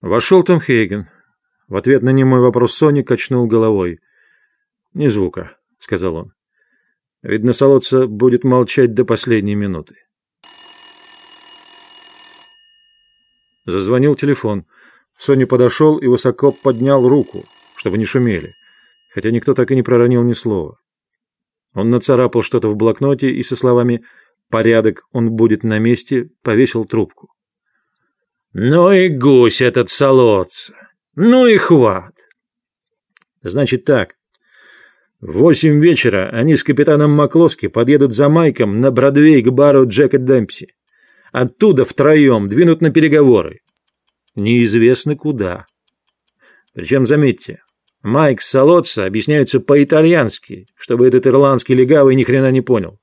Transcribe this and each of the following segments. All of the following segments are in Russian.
Вошел Том Хейген. В ответ на немой вопрос Сони качнул головой. «Ни звука», — сказал он. «Видно, Солодца будет молчать до последней минуты». Зазвонил телефон. Соня подошел и высоко поднял руку, чтобы не шумели, хотя никто так и не проронил ни слова. Он нацарапал что-то в блокноте и со словами «порядок, он будет на месте» повесил трубку. «Ну и гусь этот солодца! Ну и хват!» «Значит так, в восемь вечера они с капитаном Маклоски подъедут за Майком на Бродвей к бару Джека Демпси. Оттуда втроем двинут на переговоры. Неизвестно куда. Причем, заметьте, Майк с Солодца объясняются по-итальянски, чтобы этот ирландский легавый ни хрена не понял.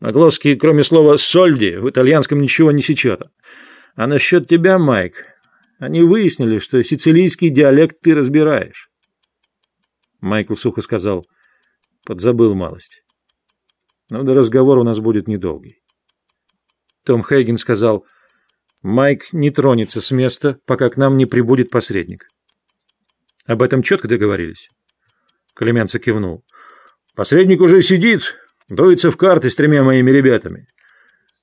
Маклоски, кроме слова «сольди», в итальянском ничего не сечет. А насчет тебя, Майк, они выяснили, что сицилийский диалект ты разбираешь. Майкл сухо сказал, подзабыл малость. Но да разговор у нас будет недолгий. Том Хейген сказал, Майк не тронется с места, пока к нам не прибудет посредник. Об этом четко договорились? Клеменца кивнул. Посредник уже сидит, дуется в карты с тремя моими ребятами.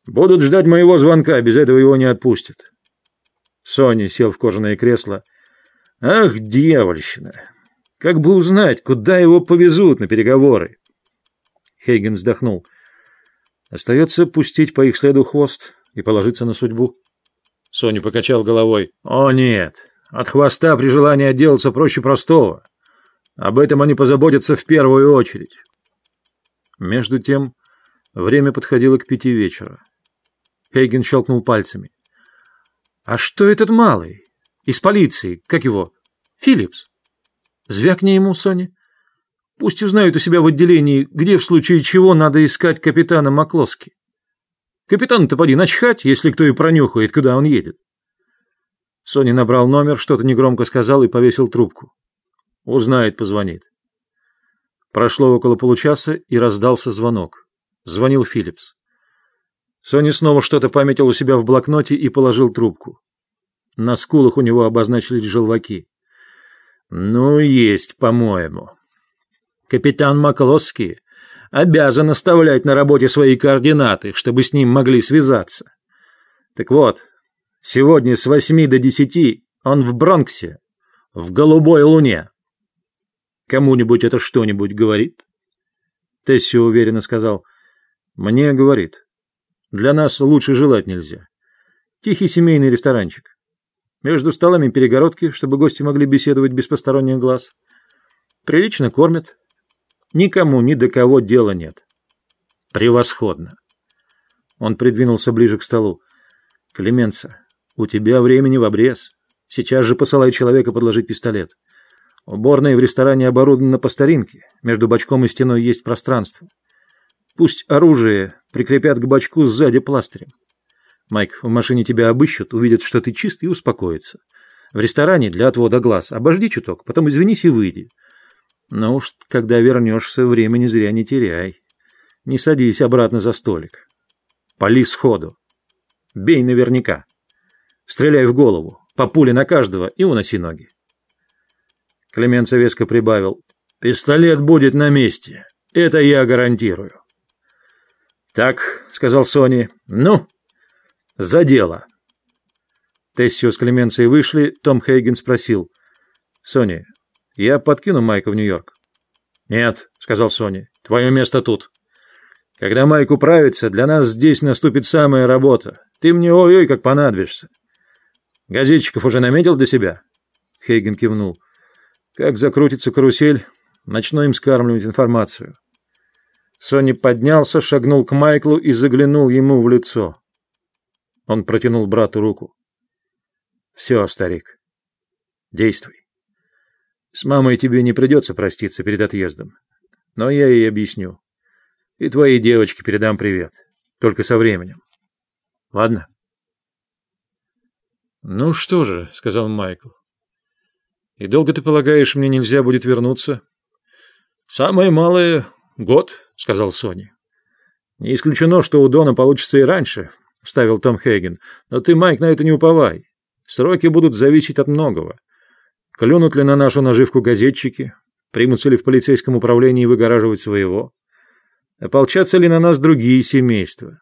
Будут ждать моего звонка, без этого его не отпустят. Соня сел в кожаное кресло. Ах, дьявольщина! Как бы узнать, куда его повезут на переговоры? Хейген вздохнул. Остается пустить по их следу хвост и положиться на судьбу. Соня покачал головой. О, нет. От хвоста при желании отделаться проще простого. Об этом они позаботятся в первую очередь. Между тем, время подходило к пяти вечера. Хейген щелкнул пальцами. «А что этот малый? Из полиции, как его? Филлипс?» «Звякни ему, Соня. Пусть узнают у себя в отделении, где в случае чего надо искать капитана Маклоски. Капитану-то поди начхать, если кто и пронюхает, куда он едет». Соня набрал номер, что-то негромко сказал и повесил трубку. «Узнает, позвонит». Прошло около получаса, и раздался звонок. Звонил Филлипс. Сони снова что-то пометил у себя в блокноте и положил трубку. На скулах у него обозначились желваки. «Ну, есть, по-моему. Капитан Маклосский обязан оставлять на работе свои координаты, чтобы с ним могли связаться. Так вот, сегодня с восьми до десяти он в Бронксе, в голубой луне. Кому-нибудь это что-нибудь говорит?» Тесси уверенно сказал. «Мне говорит. Для нас лучше желать нельзя. Тихий семейный ресторанчик. Между столами перегородки, чтобы гости могли беседовать без посторонних глаз. Прилично кормят. Никому ни до кого дела нет. Превосходно. Он придвинулся ближе к столу. Клеменца, у тебя времени в обрез. Сейчас же посылай человека подложить пистолет. Уборная в ресторане оборудована по старинке. Между бачком и стеной есть пространство. Пусть оружие прикрепят к бачку сзади пластырем. Майк, в машине тебя обыщут, увидят, что ты чист и успокоятся. В ресторане для отвода глаз обожди чуток, потом извинись и выйди. Но уж когда вернешься, времени зря не теряй. Не садись обратно за столик. Пали сходу. Бей наверняка. Стреляй в голову, по пуле на каждого и уноси ноги. Клеменцев веско прибавил. Пистолет будет на месте. Это я гарантирую. «Так», — сказал Сони, — «ну, за дело». Тессио с Клеменцией вышли, Том Хейген спросил. «Сони, я подкину Майка в Нью-Йорк?» «Нет», — сказал Сони, — «твое место тут. Когда Майк управится, для нас здесь наступит самая работа. Ты мне ой-ой как понадобишься». «Газетчиков уже наметил для себя?» Хейген кивнул. «Как закрутится карусель, начну им скармливать информацию. Сони поднялся, шагнул к Майклу и заглянул ему в лицо. Он протянул брату руку. «Все, старик, действуй. С мамой тебе не придется проститься перед отъездом, но я ей объясню. И твоей девочке передам привет, только со временем. Ладно?» «Ну что же», — сказал Майкл, — «и долго ты полагаешь, мне нельзя будет вернуться?» «Самое малое — год», — сказал Сони. «Не исключено, что у Дона получится и раньше», — вставил Том Хейген. «Но ты, Майк, на это не уповай. Сроки будут зависеть от многого. Клюнут ли на нашу наживку газетчики? Примутся ли в полицейском управлении выгораживать своего? Ополчатся ли на нас другие семейства?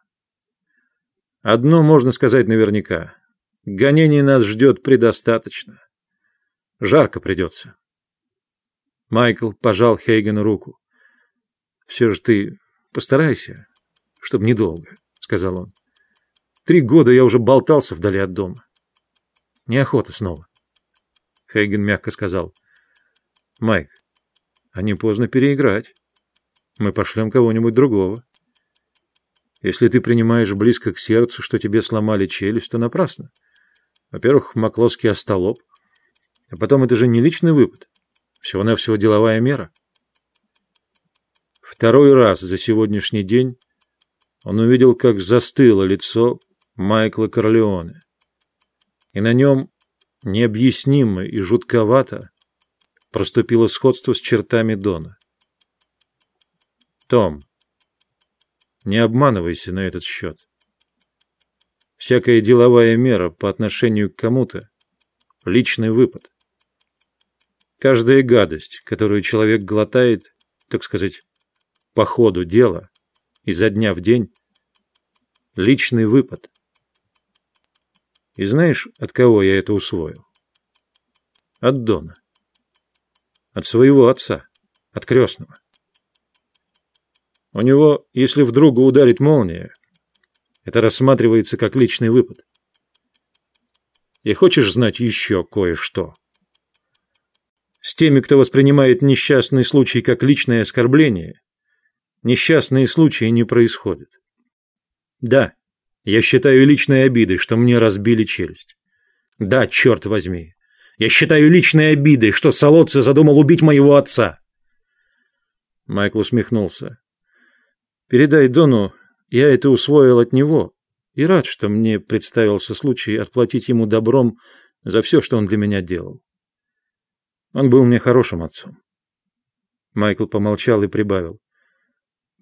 Одно можно сказать наверняка. Гонений нас ждет предостаточно. Жарко придется. Майкл пожал Хейгену руку. «Все же ты постарайся, чтобы недолго», — сказал он. «Три года я уже болтался вдали от дома. Неохота снова». Хейген мягко сказал. «Майк, а не поздно переиграть. Мы пошлем кого-нибудь другого. Если ты принимаешь близко к сердцу, что тебе сломали челюсть, то напрасно. Во-первых, Маклоский остолоп. А потом это же не личный выпад. Всего-навсего деловая мера. Второй раз за сегодняшний день он увидел, как застыло лицо Майкла Корлеоне. И на нем необъяснимо и жутковато проступило сходство с чертами Дона. Том, не обманывайся на этот счет. Всякая деловая мера по отношению к кому-то – личный выпад. Каждая гадость, которую человек глотает, так сказать, по ходу дела, изо дня в день, личный выпад. И знаешь, от кого я это усвоил? От Дона. От своего отца, от крестного. У него, если вдруг ударит молния, это рассматривается как личный выпад. И хочешь знать еще кое-что? С теми, кто воспринимает несчастный случай как личное оскорбление, несчастные случаи не происходят. Да, я считаю личной обидой, что мне разбили челюсть. Да, черт возьми, я считаю личной обидой, что Солодце задумал убить моего отца. Майкл усмехнулся. Передай Дону, я это усвоил от него, и рад, что мне представился случай отплатить ему добром за все, что он для меня делал. Он был мне хорошим отцом. Майкл помолчал и прибавил.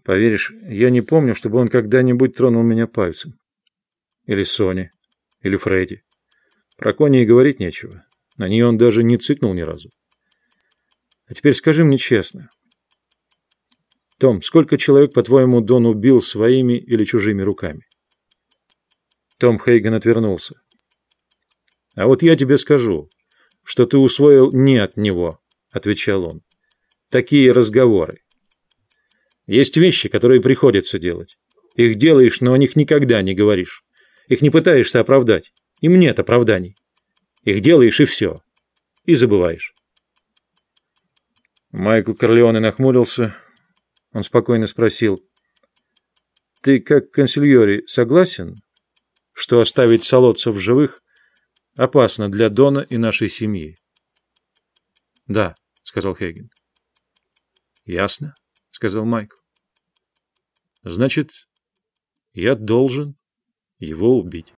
Поверишь, я не помню, чтобы он когда-нибудь тронул меня пальцем. Или Сони, или Фредди. Про Кони и говорить нечего. На нее он даже не цикнул ни разу. А теперь скажи мне честно. Том, сколько человек, по-твоему, Дон убил своими или чужими руками? Том Хейген отвернулся. А вот я тебе скажу, что ты усвоил не от него, отвечал он. Такие разговоры. Есть вещи, которые приходится делать. Их делаешь, но о них никогда не говоришь. Их не пытаешься оправдать. Им нет оправданий. Их делаешь и все. И забываешь. Майкл Корлеоне нахмурился. Он спокойно спросил. «Ты, как консильори, согласен, что оставить Солодцев живых опасно для Дона и нашей семьи?» «Да», — сказал Хейген. «Ясно», — сказал Майкл. «Значит, я должен его убить».